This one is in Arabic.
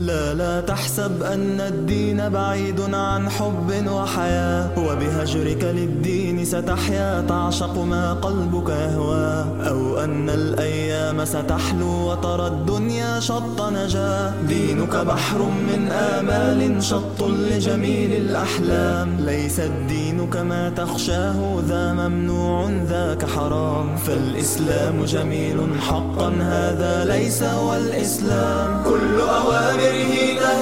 لا لا تحسب أن الدين بعيد عن حب وحياة وبهجرك للدين ستحيا تعشق ما قلبك يهوى. أو أن الأيام ستحلو وترى الدنيا شط نجاة. دينك بحر من آمال شط لجميل الأحلام. ليس الدين كما تخشاه ذا ممنوع ذاك حرام. فالإسلام جميل حقا هذا ليس هو الإسلام كل أوامر